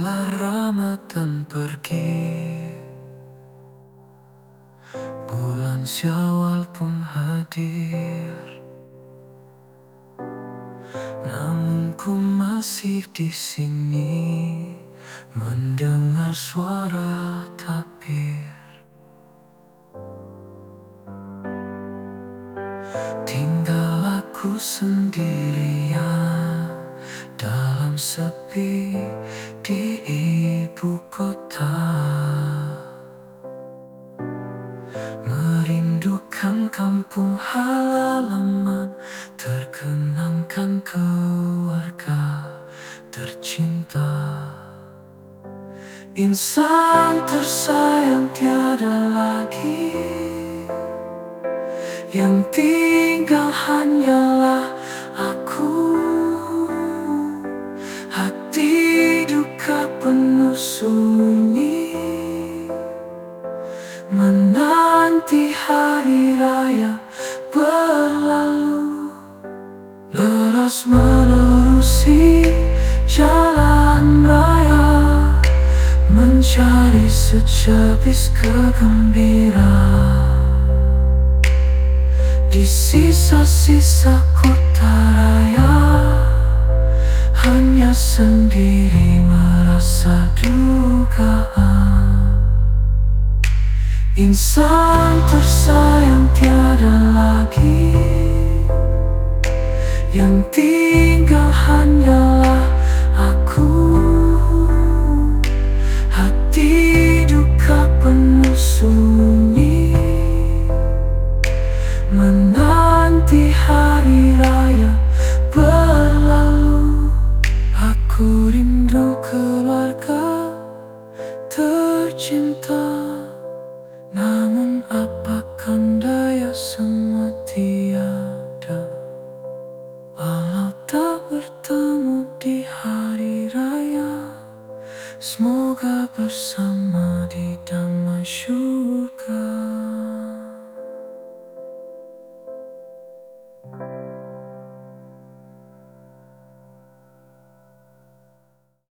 Bila Ramadan pergi Bulan Syawal pun hadir. Namun ku masih di sini Mendengar suara tapir Tinggal aku sendirian sepi di ibu kota. Merindukan kampung halaman Terkenangkan keluarga tercinta. Insan tersayang tiada lagi. Yang tinggal hanyalah Menanti hari raya berlalu. Leras menerusi jalan raya. Mencari secebis kegembiraan Di sisa-sisa kota raya Hanya sendiri merasa dugaan Insan tersayang tiada lagi. Yang tinggal hanyalah aku. Hati duka penuh sunyi Menanti hari raya berlalu. Aku rindu keluarga tercinta Semoga bersama di damai surga